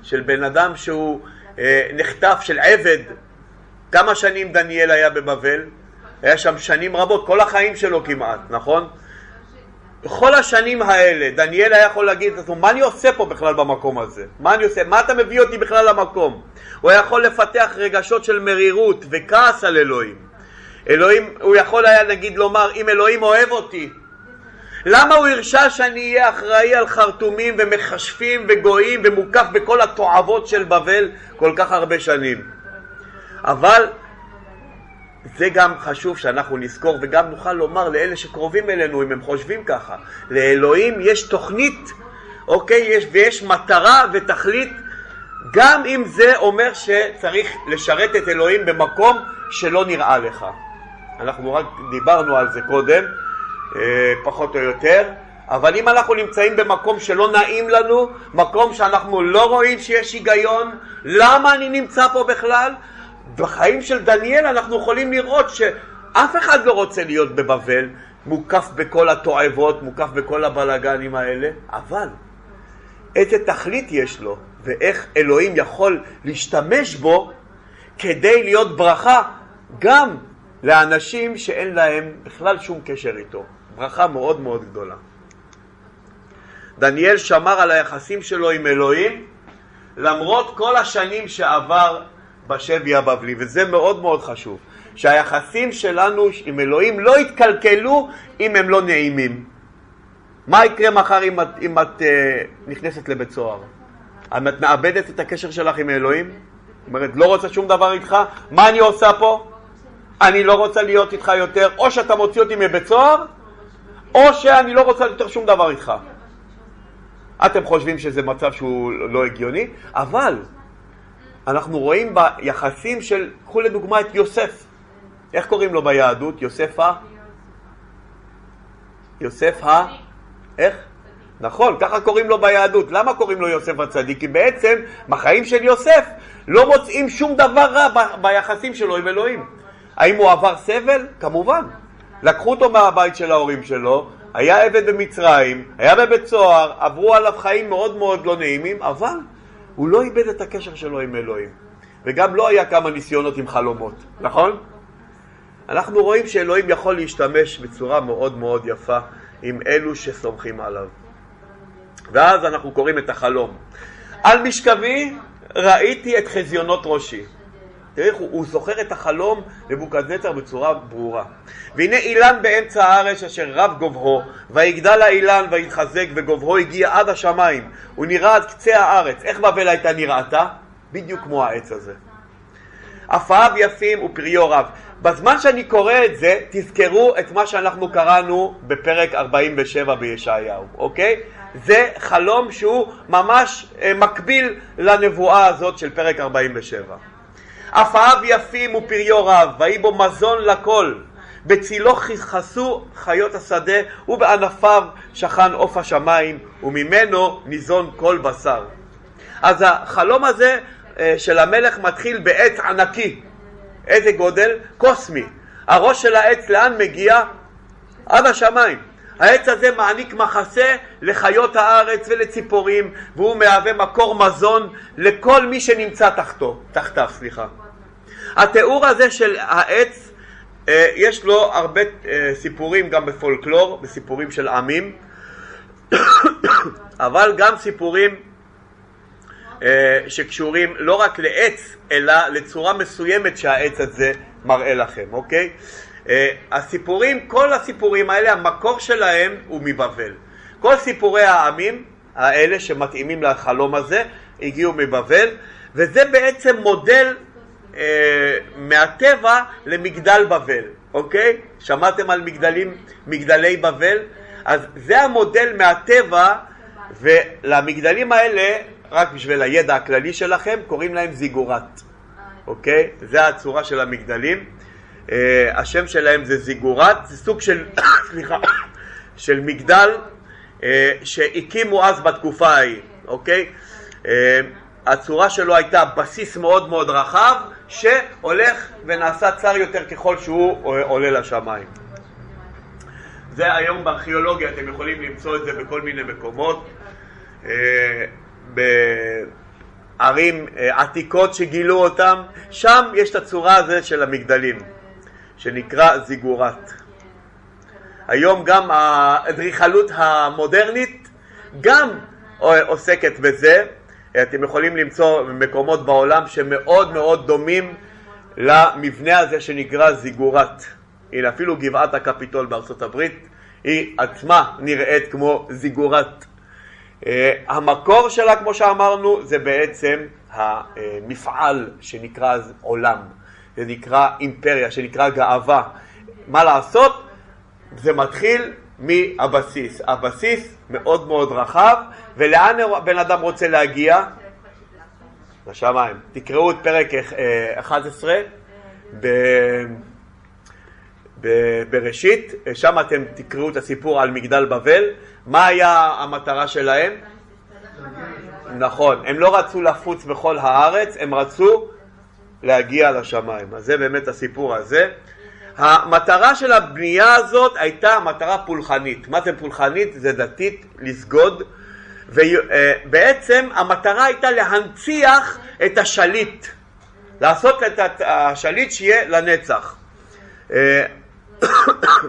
של בן אדם שהוא אה, נחטף, של עבד. כמה שנים דניאל היה בבבל? היה שם שנים רבות, כל החיים שלו כמעט, נכון? בכל השנים האלה דניאל היה יכול להגיד לעצמו, מה אני עושה פה בכלל במקום הזה? מה אני עושה? מה אתה מביא אותי בכלל למקום? הוא היה יכול לפתח רגשות של מרירות וכעס על אלוהים. אלוהים, הוא יכול היה נגיד לומר, אם אלוהים אוהב אותי, למה הוא הרשה שאני אהיה אחראי על חרטומים ומכשפים וגויים ומוקף בכל התועבות של בבל כל כך הרבה שנים? אבל זה גם חשוב שאנחנו נזכור וגם נוכל לומר לאלה שקרובים אלינו אם הם חושבים ככה. לאלוהים יש תוכנית, אוקיי? יש, ויש מטרה ותכלית גם אם זה אומר שצריך לשרת את אלוהים במקום שלא נראה לך. אנחנו רק דיברנו על זה קודם, פחות או יותר, אבל אם אנחנו נמצאים במקום שלא נעים לנו, מקום שאנחנו לא רואים שיש היגיון, למה אני נמצא פה בכלל? בחיים של דניאל אנחנו יכולים לראות שאף אחד לא רוצה להיות בבבל, מוקף בכל התועבות, מוקף בכל הבלגנים האלה, אבל איזה תכלית יש לו ואיך אלוהים יכול להשתמש בו כדי להיות ברכה גם לאנשים שאין להם בכלל שום קשר איתו. ברכה מאוד מאוד גדולה. דניאל שמר על היחסים שלו עם אלוהים למרות כל השנים שעבר בשבי הבבלי, וזה מאוד מאוד חשוב, שהיחסים שלנו עם אלוהים לא יתקלקלו אם הם לא נעימים. מה יקרה מחר אם את, אם את uh, נכנסת לבית סוהר? אם את מאבדת את הקשר שלך עם אלוהים? אומרת, לא רוצה שום דבר איתך? מה אני עושה פה? אני לא רוצה להיות איתך יותר, או שאתה מוציא אותי מבית סוהר, או שאני לא רוצה יותר שום דבר איתך. אתם חושבים שזה מצב שהוא לא הגיוני, אבל אנחנו רואים ביחסים של, קחו לדוגמה את יוסף. איך קוראים לו ביהדות? יוסף ה... יוסף ה... איך? נכון, ככה קוראים לו ביהדות. למה קוראים לו יוסף הצדיק? כי בעצם בחיים של יוסף לא מוצאים שום דבר רע ביחסים שלו עם אלוהים. האם הוא עבר סבל? כמובן. לקחו אותו מהבית של ההורים שלו, היה עבד במצרים, היה בבית סוהר, עברו עליו חיים מאוד מאוד לא נעימים, אבל הוא לא איבד את הקשר שלו עם אלוהים. וגם לא היה כמה ניסיונות עם חלומות, נכון? אנחנו רואים שאלוהים יכול להשתמש בצורה מאוד מאוד יפה עם אלו שסומכים עליו. ואז אנחנו קוראים את החלום. על משכבי ראיתי את חזיונות ראשי. תראי איך הוא, הוא זוכר את החלום נבוקדנצר בצורה ברורה. והנה אילן באמצע הארץ אשר רב גובהו, ויגדל האילן ויתחזק וגובהו הגיע עד השמיים, הוא נראה עד קצה הארץ. איך בבל הייתה נראתה? בדיוק כמו העץ הזה. עפאיו יפים ופריו רב. בזמן שאני קורא את זה, תזכרו את מה שאנחנו קראנו בפרק 47 בישעיהו, אוקיי? זה חלום שהוא ממש אה, מקביל לנבואה הזאת של פרק 47. עפאיו יפים ופריו רב, ויהי בו מזון לכל. בצילו כיסו חיות השדה, ובענפיו שכן עוף השמיים, וממנו ניזון כל בשר. אז החלום הזה אה, של המלך מתחיל בעץ ענקי. איזה גודל? קוסמי. הראש של העץ לאן מגיע? עד השמיים. העץ הזה מעניק מחסה לחיות הארץ ולציפורים, והוא מהווה מקור מזון לכל מי שנמצא תחתו, תחתיו, סליחה. התיאור הזה של העץ, אה, יש לו הרבה אה, סיפורים גם בפולקלור, בסיפורים של עמים, אבל גם סיפורים אה, שקשורים לא רק לעץ, אלא לצורה מסוימת שהעץ הזה מראה לכם, אוקיי? אה, הסיפורים, כל הסיפורים האלה, המקור שלהם הוא מבבל. כל סיפורי העמים האלה שמתאימים לחלום הזה הגיעו מבבל, וזה בעצם מודל אה, מהטבע למגדל בבל, אוקיי? שמעתם על מגדלים, מגדלי בבל? אז זה המודל מהטבע, ולמגדלים האלה, רק בשביל הידע הכללי שלכם, קוראים להם זיגורט, אוקיי? זה הצורה של המגדלים. אה, השם שלהם זה זיגורט, זה סוג של, סליחה, של מגדל אה, שהקימו אז בתקופה ההיא, אוקיי? אה, הצורה שלו הייתה בסיס מאוד מאוד רחב שהולך ונעשה צר יותר ככל שהוא עולה לשמיים. זה היום בארכיאולוגיה, אתם יכולים למצוא את זה בכל מיני מקומות. בערים עתיקות שגילו אותם, שם יש את הצורה הזאת של המגדלים. שנקרא זיגורט. היום גם האדריכלות המודרנית גם עוסקת בזה. אתם יכולים למצוא מקומות בעולם שמאוד מאוד דומים למבנה הזה שנקרא זיגורט. הנה אפילו גבעת הקפיטול בארצות הברית היא עצמה נראית כמו זיגורט. אה, המקור שלה, כמו שאמרנו, זה בעצם המפעל שנקרא עולם. זה נקרא אימפריה, שנקרא גאווה. מה לעשות? זה מתחיל מהבסיס. הבסיס מאוד מאוד רחב, ולאן בן אדם רוצה להגיע? לשמיים. תקראו את פרק 11 אה, ב... בראשית, שם אתם תקראו את הסיפור על מגדל בבל. מה היה המטרה שלהם? נכון, הם לא רצו לפוץ בכל הארץ, הם רצו להגיע לשמיים. אז זה באמת הסיפור הזה. המטרה של הבנייה הזאת הייתה מטרה פולחנית. מה זה פולחנית? זה דתית, לסגוד. ובעצם המטרה הייתה להנציח את השליט, לעשות את השליט שיהיה לנצח. אה,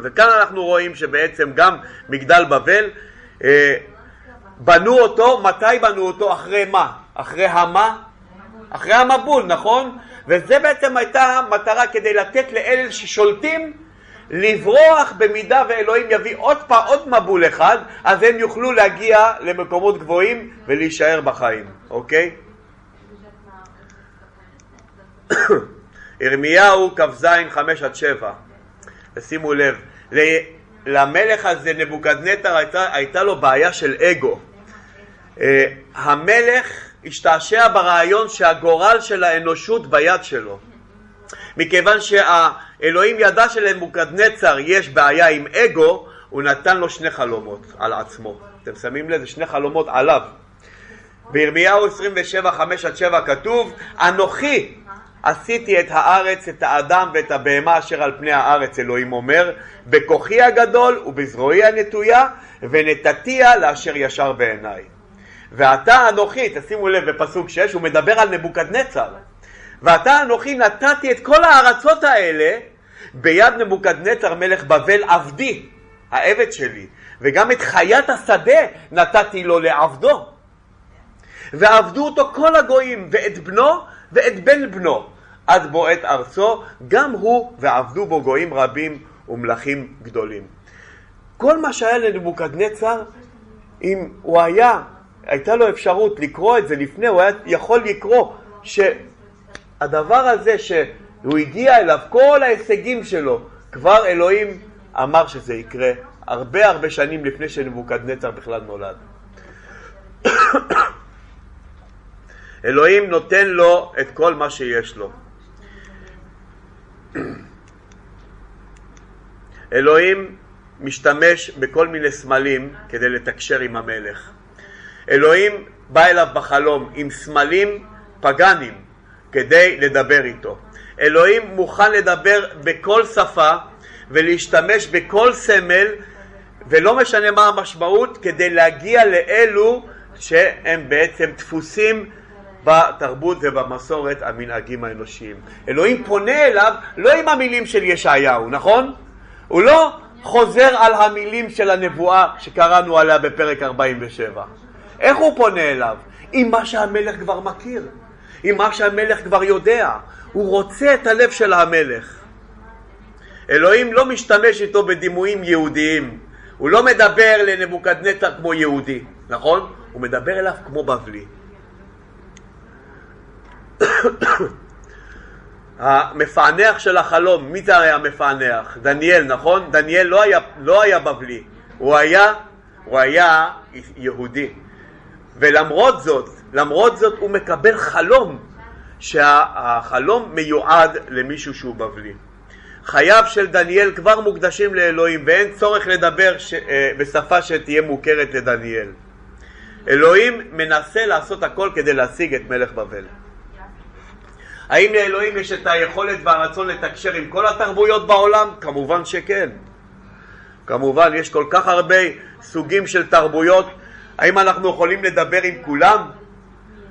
וכאן אנחנו רואים שבעצם גם מגדל בבל, אה, בנו אותו, מתי בנו אותו? אחרי מה? אחרי המה? אחרי המבול, נכון? וזה בעצם הייתה מטרה כדי לתת לאלה ששולטים לברוח במידה ואלוהים יביא עוד פעם עוד מבול אחד, אז הם יוכלו להגיע למקומות גבוהים ולהישאר בחיים, אוקיי? ירמיהו כ"ז 5 עד 7 ושימו לב, למלך הזה נבוקדנטר הייתה, לו בעיה של אגו. אה, המלך השתעשע ברעיון שהגורל של האנושות ביד שלו. מכיוון שהאלוהים ידע שלנבוקדנצר יש בעיה עם אגו, הוא נתן לו שני חלומות על עצמו. אתם שמים לב? זה שני חלומות עליו. בירמיהו 27, 5 עד 7 כתוב, אנוכי עשיתי את הארץ, את האדם ואת הבהמה אשר על פני הארץ, אלוהים אומר, בכוחי הגדול ובזרועי הנטויה, ונתתיה לאשר ישר בעיניי. ואתה אנוכי, תשימו לב בפסוק 6, הוא מדבר על נבוקדנצר. ואתה אנוכי נתתי את כל הארצות האלה ביד נבוקדנצר מלך בבל עבדי. העבד שלי, וגם את חיית השדה נתתי לו לעבדו. ועבדו אותו כל הגויים, ואת בנו ואת בן בנו, עד בועט ארצו, גם הוא ועבדו בו גויים רבים ומלכים גדולים. כל מה שהיה לנבוקדנצר, אם הוא היה, הייתה לו אפשרות לקרוא את זה לפני, הוא היה יכול לקרוא שהדבר הזה שהוא הגיע אליו, כל ההישגים שלו, כבר אלוהים אמר שזה יקרה הרבה הרבה שנים לפני שנבוקדנצר בכלל נולד. אלוהים נותן לו את כל מה שיש לו. אלוהים משתמש בכל מיני סמלים כדי לתקשר עם המלך. אלוהים בא אליו בחלום עם סמלים פגאנים כדי לדבר איתו. אלוהים מוכן לדבר בכל שפה ולהשתמש בכל סמל ולא משנה מה המשמעות כדי להגיע לאלו שהם בעצם דפוסים בתרבות ובמסורת המנהגים האנושיים. אלוהים פונה אליו לא עם המילים של ישעיהו, נכון? הוא לא חוזר על המילים של הנבואה שקראנו עליה בפרק 47. איך הוא פונה אליו? עם מה שהמלך כבר מכיר, עם מה שהמלך כבר יודע. הוא רוצה את הלב של המלך. אלוהים לא משתמש איתו בדימויים יהודיים. הוא לא מדבר לנבוקדנצר כמו יהודי, נכון? הוא מדבר אליו כמו בבלי. המפענח של החלום, מי זה היה המפענח? דניאל, נכון? דניאל לא היה, לא היה בבלי, הוא היה, הוא היה יהודי. ולמרות זאת, למרות זאת הוא מקבל חלום, שהחלום מיועד למישהו שהוא בבלי. חייו של דניאל כבר מוקדשים לאלוהים ואין צורך לדבר ש... אה, בשפה שתהיה מוכרת לדניאל. אלוהים מנסה לעשות הכל כדי להשיג את מלך בבל. האם לאלוהים יש את היכולת והרצון לתקשר עם כל התרבויות בעולם? כמובן שכן. כמובן, יש כל כך הרבה סוגים של תרבויות. האם אנחנו יכולים לדבר עם כולם?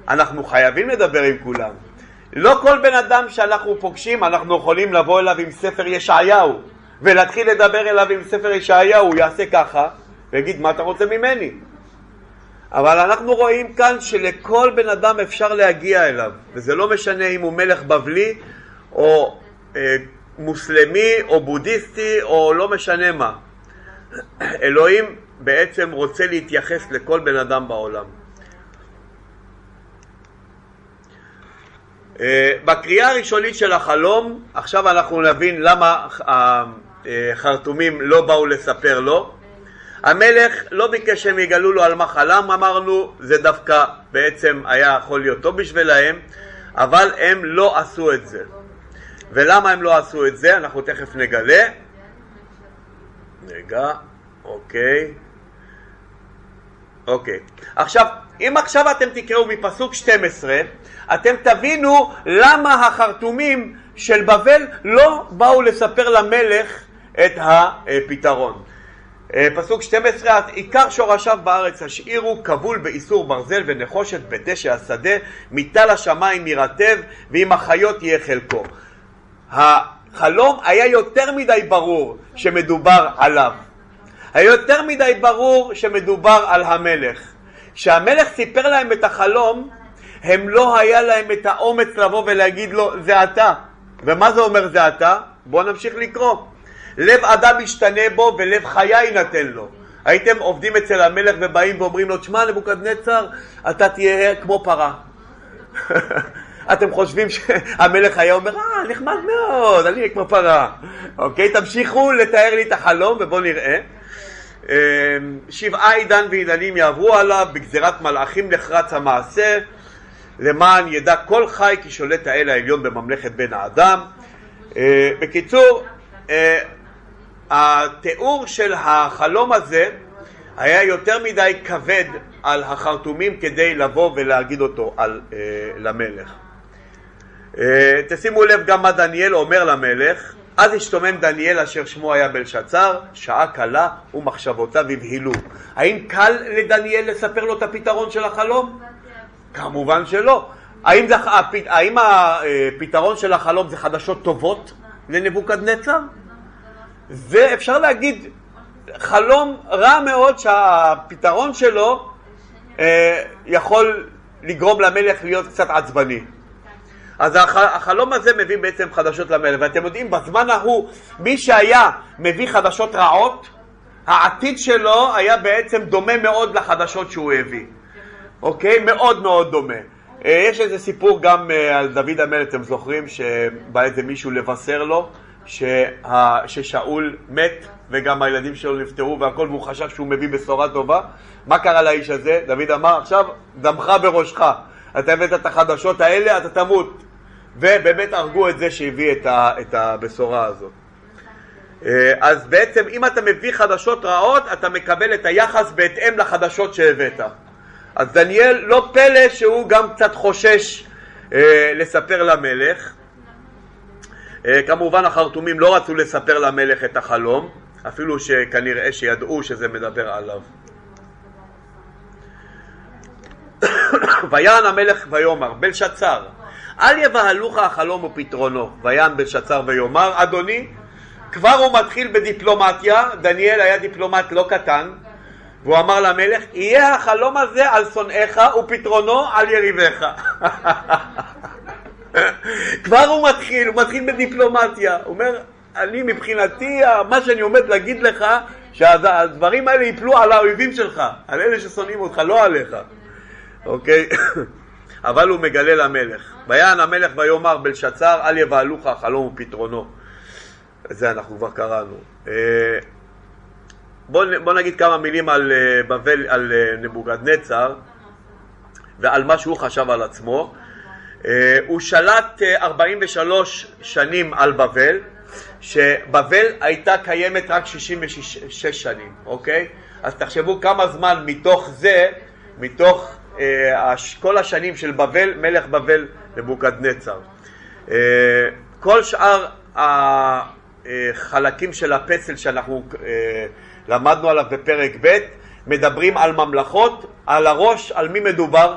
אנחנו חייבים לדבר עם כולם. לא כל בן אדם שאנחנו פוגשים, אנחנו יכולים לבוא אליו עם ספר ישעיהו ולהתחיל לדבר אליו עם ספר ישעיהו, הוא יעשה ככה ויגיד מה אתה רוצה ממני? אבל אנחנו רואים כאן שלכל בן אדם אפשר להגיע אליו, וזה לא משנה אם הוא מלך בבלי או אה, מוסלמי או בודהיסטי או לא משנה מה. אלוהים בעצם רוצה להתייחס לכל בן אדם בעולם. אה, בקריאה הראשונית של החלום, עכשיו אנחנו נבין למה החרטומים לא באו לספר לו. המלך לא ביקש שהם יגלו לו על מה חלם, אמרנו, זה דווקא בעצם היה יכול להיות טוב בשבילהם, אבל הם לא עשו את זה. ולמה הם לא עשו את זה? אנחנו תכף נגלה. רגע, אוקיי. אוקיי. עכשיו, אם עכשיו אתם תקראו מפסוק 12, אתם תבינו למה החרטומים של בבל לא באו לספר למלך את הפתרון. אה, פסוק 12, עיקר שורשיו בארץ השאירו, כבול באיסור ברזל ונחושת בדשא השדה, מטל השמיים ירטב, ועם החיות יהיה חלקו. החלום היה יותר מדי ברור שמדובר עליו. היה יותר מדי ברור שמדובר על המלך. כשהמלך סיפר להם את החלום, הם לא היה להם את האומץ לבוא ולהגיד לו, זה אתה. ומה זה אומר זה אתה? בואו נמשיך לקרוא. לב אדם ישתנה בו ולב חיה יינתן לו. הייתם עובדים אצל המלך ובאים ואומרים לו, תשמע נבוקדנצר, אתה תהיה כמו פרה. אתם חושבים שהמלך היה אומר, אה, נחמד מאוד, אני אהיה כמו פרה. אוקיי, תמשיכו לתאר לי את החלום ובואו נראה. אמ, שבעה עידן ועידנים יעברו עליו, בגזירת מלאכים נחרץ המעשה, למען ידע כל חי כי שולט האל העליון בממלכת בן האדם. אה, בקיצור, אה, התיאור של החלום הזה היה יותר מדי כבד על החרטומים כדי לבוא ולהגיד אותו על, אה, למלך. תשימו לב גם מה דניאל אומר למלך, אז השתומם דניאל אשר שמו היה בלשצר, שעה קלה ומחשבותיו הבהילו. האם קל לדניאל לספר לו את הפתרון של החלום? כמובן שלא. האם, זה, האם הפתרון של החלום זה חדשות טובות לנבוקדנצר? זה אפשר להגיד חלום רע מאוד שהפתרון שלו אה, יכול לגרום למלך להיות קצת עצבני. אז הח, החלום הזה מביא בעצם חדשות למלך, ואתם יודעים, בזמן ההוא, מי שהיה מביא חדשות רעות, העתיד שלו היה בעצם דומה מאוד לחדשות שהוא הביא, אוקיי? מאוד מאוד דומה. אה, יש איזה סיפור גם אה, על דוד המלך, אתם זוכרים, שבא איזה מישהו לבשר לו שה, ששאול מת וגם הילדים שלו נפטרו והכל, והוא חשב שהוא מביא בשורה טובה. מה קרה לאיש הזה? דוד אמר, עכשיו דמך בראשך. אתה הבאת את החדשות האלה, אתה תמות. ובאמת הרגו את זה שהביא את, ה, את הבשורה הזאת. אה, אז בעצם אם אתה מביא חדשות רעות, אתה מקבל את היחס בהתאם לחדשות שהבאת. אז דניאל לא פלא שהוא גם קצת חושש אה, לספר למלך. אה, כמובן החרטומים לא רצו לספר למלך את החלום, אפילו שכנראה שידעו שזה מדבר עליו. ויען המלך ויאמר, בלשצר, אל יבהלוך החלום ופתרונו. ויען בלשצר ויאמר, אדוני, כבר הוא מתחיל בדיפלומטיה, דניאל היה דיפלומט לא קטן, והוא אמר למלך, יהיה החלום הזה על שונאיך ופתרונו על יריביך. כבר הוא מתחיל, הוא מתחיל בדיפלומטיה. הוא אומר, אני מבחינתי, מה שאני עומד להגיד לך, שהדברים האלה ייפלו על האויבים שלך, על אלה ששונאים אותך, לא עליך. אוקיי? אבל הוא מגלה למלך. ויען המלך ויאמר בלשצר, אל יבהלוך החלום ופתרונו. זה אנחנו כבר קראנו. אה, בואו בוא נגיד כמה מילים על אה, בבל, על אה, נבוגדנצר ועל מה שהוא חשב על עצמו. הוא שלט 43 שנים על בבל, שבבל הייתה קיימת רק 66 שנים, אוקיי? אז תחשבו כמה זמן מתוך זה, מתוך כל השנים של בבל, מלך בבל נבוקדנצר. אה, כל שאר החלקים של הפסל שאנחנו אה, למדנו עליו בפרק ב' מדברים על ממלכות, על הראש, על מי מדובר?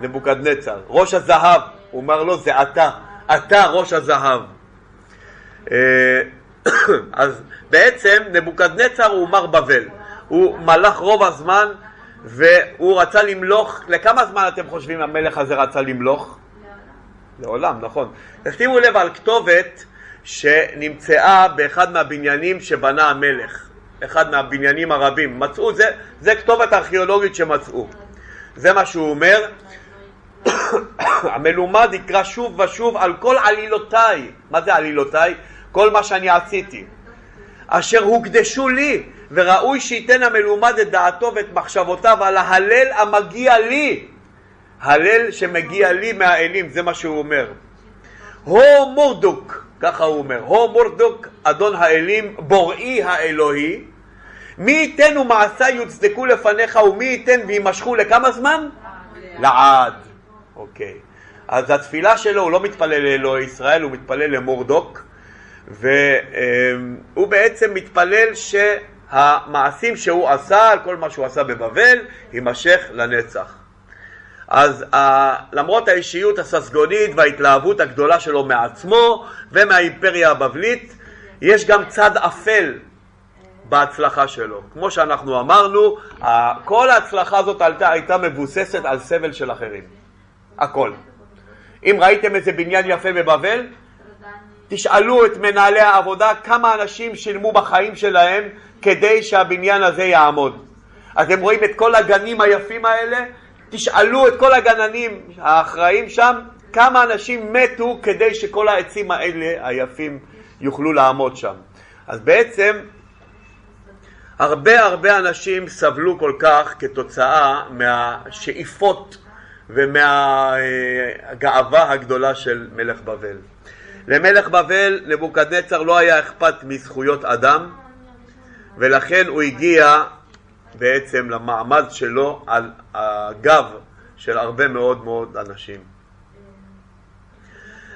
נבוקדנצר. ראש הזהב, הוא אומר לו זה אתה, אתה ראש הזהב. אז בעצם נבוקדנצר הוא מר בבל, הוא מלך רוב הזמן והוא רצה למלוך, לכמה זמן אתם חושבים המלך הזה רצה למלוך? לעולם, נכון. תשימו לב על כתובת שנמצאה באחד מהבניינים שבנה המלך, אחד מהבניינים הרבים. מצאו, זה, זה כתובת ארכיאולוגית שמצאו. זה מה שהוא אומר. המלומד יקרא שוב ושוב על כל עלילותיי. מה זה עלילותיי? כל מה שאני עשיתי. אשר הוקדשו לי וראוי שייתן המלומד את דעתו ואת מחשבותיו על ההלל המגיע לי, הלל שמגיע לי מהאלים, זה מה שהוא אומר. הו מורדוק, ככה הוא אומר, הו מורדוק, אדון האלים, בוראי האלוהי, מי ייתן ומעשה יוצדקו לפניך ומי ייתן ויימשכו לכמה זמן? לעד. אוקיי. אז התפילה שלו, הוא לא מתפלל לאלוהי ישראל, הוא מתפלל למורדוק, והוא בעצם מתפלל ש... המעשים שהוא עשה, על כל מה שהוא עשה בבבל, יימשך לנצח. אז ה, למרות האישיות הססגונית וההתלהבות הגדולה שלו מעצמו ומהאימפריה הבבלית, יש גם צד אפל בהצלחה שלו. כמו שאנחנו אמרנו, כל ההצלחה הזאת הייתה, הייתה מבוססת על סבל של אחרים. הכל. אם ראיתם איזה בניין יפה בבבל, תשאלו את מנהלי העבודה כמה אנשים שילמו בחיים שלהם כדי שהבניין הזה יעמוד. אתם רואים את כל הגנים היפים האלה? תשאלו את כל הגננים האחראים שם כמה אנשים מתו כדי שכל העצים האלה היפים יוכלו לעמוד שם. אז בעצם הרבה הרבה אנשים סבלו כל כך כתוצאה מהשאיפות ומהגאווה הגדולה של מלך בבל. למלך בבל נבוקדנצר לא היה אכפת מזכויות אדם ולכן הוא הגיע בעצם למעמד שלו על הגב של הרבה מאוד מאוד אנשים.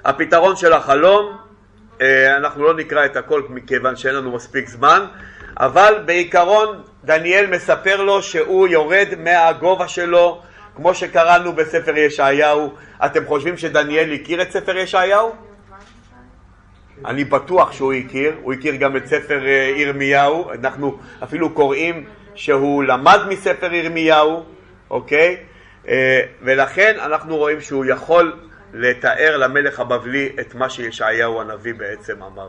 הפתרון של החלום, אה, אנחנו לא נקרא את הכל מכיוון שאין לנו מספיק זמן, אבל בעיקרון דניאל מספר לו שהוא יורד מהגובה שלו, כמו שקראנו בספר ישעיהו. אתם חושבים שדניאל הכיר את ספר ישעיהו? אני בטוח שהוא הכיר, הוא הכיר גם את ספר אה, ירמיהו, אנחנו אפילו קוראים שהוא למד מספר ירמיהו, אוקיי? אה, ולכן אנחנו רואים שהוא יכול לתאר למלך הבבלי את מה שישעיהו הנביא בעצם אמר.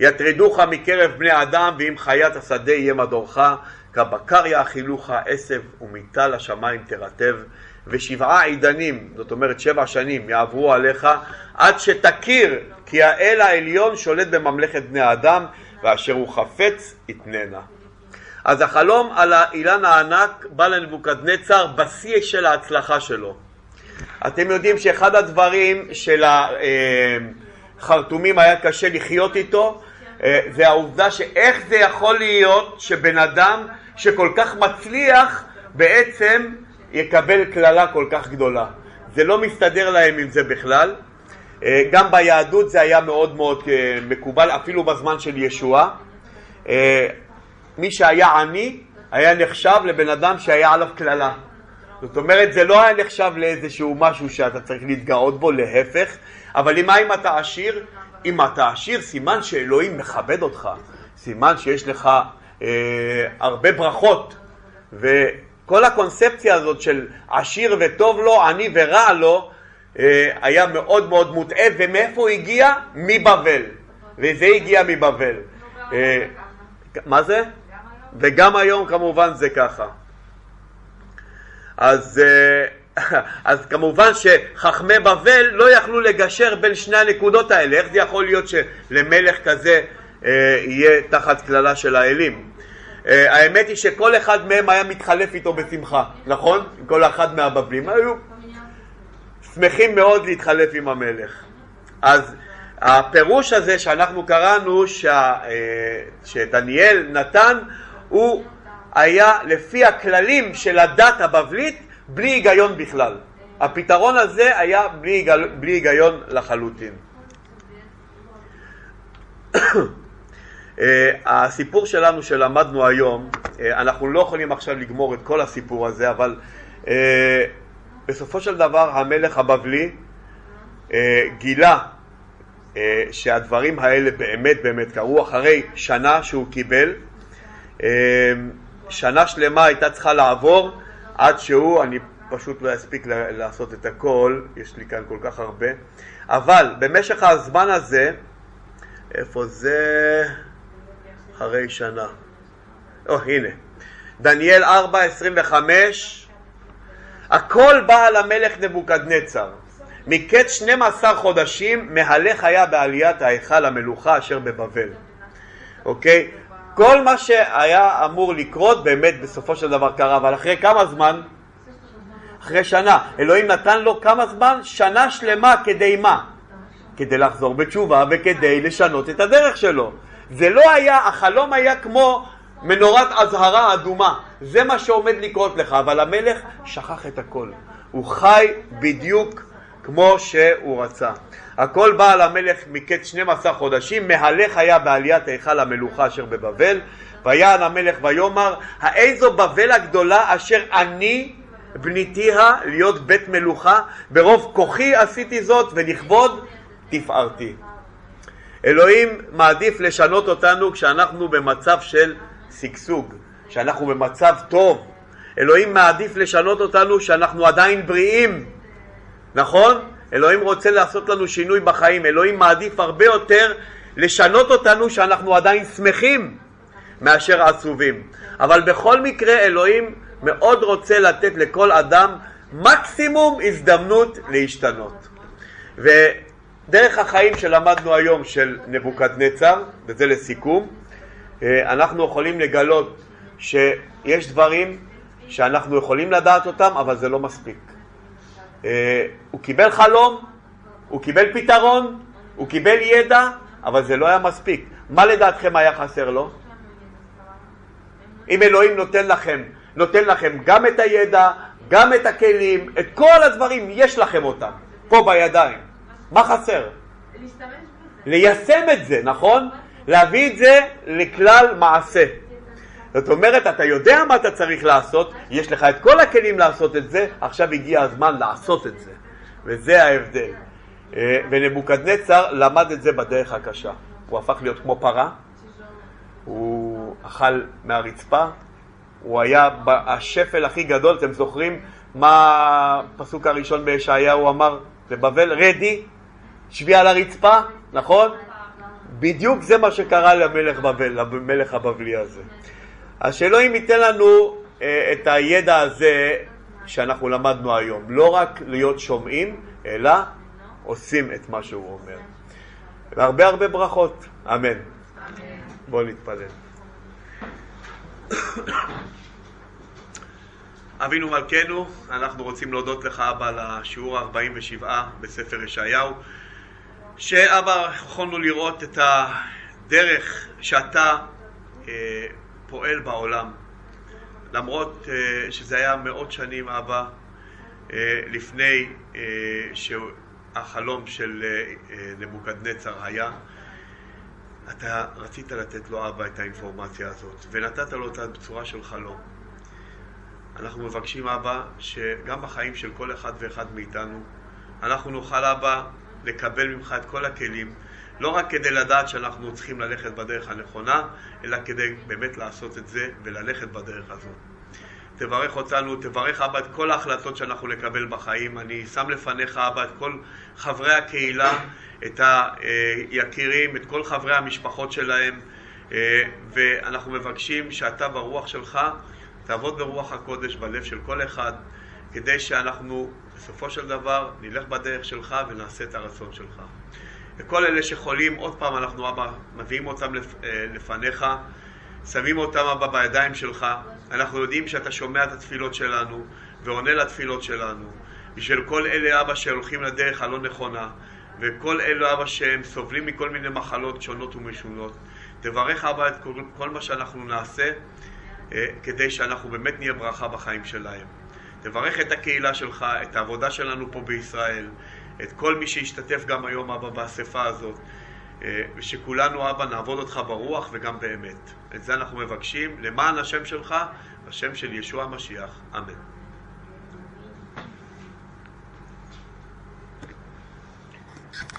יטרדוך מקרב בני אדם ואם חיית השדה יהיה מדורך כבקר יאכילוך עשב ומיטה לשמיים תרטב ושבעה עידנים, זאת אומרת שבע שנים, יעברו עליך עד שתכיר כי האל העליון שולט בממלכת בני האדם ואשר הוא חפץ יתננה. אז החלום על האילן הענק בא לנבוקדנצר בשיא של ההצלחה שלו. אתם יודעים שאחד הדברים של החרטומים היה קשה לחיות איתו אה, זה העובדה שאיך זה יכול להיות שבן אדם שכל כך מצליח בעצם יקבל קללה כל כך גדולה. זה לא מסתדר להם עם זה בכלל. אה, גם ביהדות זה היה מאוד מאוד אה, מקובל, אפילו בזמן של ישוע. מי שהיה עני היה נחשב לבן אדם שהיה עליו קללה. זאת אומרת, זה לא היה נחשב לאיזשהו משהו שאתה צריך להתגאות בו, להפך, אבל מה אם אתה עשיר? אם אתה עשיר, סימן שאלוהים מכבד אותך, סימן שיש לך אה, הרבה ברכות, וכל הקונספציה הזאת של עשיר וטוב לו, עני ורע לו, אה, היה מאוד מאוד מוטעה, ומאיפה הוא הגיע? מבבל, וזה הגיע מבבל. אה, מה זה? וגם היום כמובן זה ככה. אז, אה, אז כמובן שחכמי בבל לא יכלו לגשר בין שני הנקודות האלה. איך זה יכול להיות שלמלך כזה יהיה תחת קללה של האלים? אה, האמת היא שכל אחד מהם היה מתחלף איתו בשמחה, נכון? כל אחד מהבבלים היו שמחים מאוד להתחלף עם המלך. אז הפירוש הזה שאנחנו קראנו שה, שדניאל נתן הוא היה לפי הכללים של הדת הבבלית בלי היגיון בכלל. הפתרון הזה היה בלי, בלי היגיון לחלוטין. אה, הסיפור שלנו שלמדנו היום, אה, אנחנו לא יכולים עכשיו לגמור את כל הסיפור הזה, אבל אה, בסופו של דבר המלך הבבלי גילה שהדברים האלה באמת באמת קרו אחרי שנה שהוא קיבל אמ, שנה שלמה הייתה צריכה לעבור עד שהוא, אני פשוט לא אספיק לעשות את הכל, יש לי כאן כל כך הרבה, אבל במשך הזמן הזה, איפה זה? אחרי שנה. או, הנה. דניאל 4, 25, הכל בא על המלך נבוקדנצר. מקץ 12 חודשים מהלך היה בעליית ההיכל המלוכה אשר בבבל. אוקיי? כל מה שהיה אמור לקרות באמת בסופו של דבר קרה, אבל אחרי כמה זמן? אחרי שנה. אלוהים נתן לו כמה זמן? שנה שלמה כדי מה? כדי לחזור בתשובה וכדי לשנות את הדרך שלו. זה לא היה, החלום היה כמו מנורת אזהרה אדומה. זה מה שעומד לקרות לך, אבל המלך שכח את הכל. הוא חי בדיוק כמו שהוא רצה. הכל בא על המלך מקץ 12 חודשים, מהלך היה בעליית היכל המלוכה אשר בבבל, ויען המלך ויאמר, האיזו בבל הגדולה אשר אני בניתיה להיות בית מלוכה, ברוב כוחי עשיתי זאת ולכבוד תפארתי. אלוהים מעדיף לשנות אותנו כשאנחנו במצב של שגשוג, כשאנחנו במצב טוב. אלוהים מעדיף לשנות אותנו כשאנחנו עדיין בריאים, נכון? אלוהים רוצה לעשות לנו שינוי בחיים, אלוהים מעדיף הרבה יותר לשנות אותנו שאנחנו עדיין שמחים מאשר עצובים. אבל בכל מקרה אלוהים מאוד רוצה לתת לכל אדם מקסימום הזדמנות להשתנות. ודרך החיים שלמדנו היום של נבוקדנצר, וזה לסיכום, אה, אנחנו יכולים לגלות שיש דברים שאנחנו יכולים לדעת אותם, אבל זה לא מספיק. אה, הוא קיבל חלום, הוא קיבל פתרון, הוא קיבל ידע, אבל זה לא היה מספיק. מה לדעתכם היה חסר לו? אם אלוהים נותן לכם, נותן לכם גם את הידע, גם את הכלים, את כל הדברים, יש לכם אותם, פה בידיים. מה חסר? ליישם את זה, נכון? להביא את זה לכלל מעשה. זאת אומרת, אתה יודע מה אתה צריך לעשות, יש לך את כל הכלים לעשות את זה, עכשיו הגיע הזמן לעשות את זה, וזה ההבדל. אה, ונבוקדנצר למד את זה בדרך הקשה. הוא הפך להיות כמו פרה, הוא אכל מהרצפה, הוא היה השפל הכי גדול, אתם זוכרים מה הפסוק הראשון בישעיהו אמר לבבל? רדי, שבי על הרצפה, נכון? בדיוק זה מה שקרה למלך בבל, למלך הבבלי הזה. אז שאלוהים ייתן לנו אה, את הידע הזה שאנחנו למדנו היום, לא רק להיות שומעים, אלא עושים את מה שהוא אומר. והרבה הרבה ברכות, אמן. אמן. בואו נתפלל. אבינו מלכנו, אנחנו רוצים להודות לך אבא על השיעור ה-47 בספר ישעיהו, שאבא יכולנו לראות את הדרך שאתה אה, פועל בעולם, למרות אה, שזה היה מאות שנים אבא אה, לפני אה, שהחלום של אה, אה, נבוקדנצר היה, אתה רצית לתת לו אבא את האינפורמציה הזאת, ונתת לו אותה בצורה של חלום. אנחנו מבקשים, אבא, שגם בחיים של כל אחד ואחד מאיתנו, אנחנו נוכל, אבא, לקבל ממך את כל הכלים, לא רק כדי לדעת שאנחנו צריכים ללכת בדרך הנכונה, אלא כדי באמת לעשות את זה וללכת בדרך הזאת. תברך אותנו, תברך אבא את כל ההחלטות שאנחנו נקבל בחיים. אני שם לפניך אבא את כל חברי הקהילה, את היקירים, את כל חברי המשפחות שלהם, אה, ואנחנו מבקשים שאתה ברוח שלך תעבוד ברוח הקודש בלב של כל אחד, כדי שאנחנו בסופו של דבר נלך בדרך שלך ונעשה את הרצון שלך. וכל אלה שחולים, עוד פעם אנחנו אבא, מביאים אותם אה, לפניך, שמים אותם אבא בידיים שלך. אנחנו יודעים שאתה שומע את התפילות שלנו ועונה לתפילות שלנו. בשביל כל אלה אבא שהולכים לדרך הלא נכונה, וכל אלה אבא שהם סובלים מכל מיני מחלות שונות ומשונות. תברך אבא את כל, כל מה שאנחנו נעשה. אה, כדי שאנחנו באמת נהיה ברכה בחיים שלהם. תברך את הקהילה שלך, את העבודה שלנו פה בישראל, את כל מי שהשתתף גם היום, אבא, באספה הזאת, אה, ושכולנו, אבא, נעבוד אותך ברוח וגם באמת. את זה אנחנו מבקשים, למען השם שלך, השם של ישוע המשיח. אמן.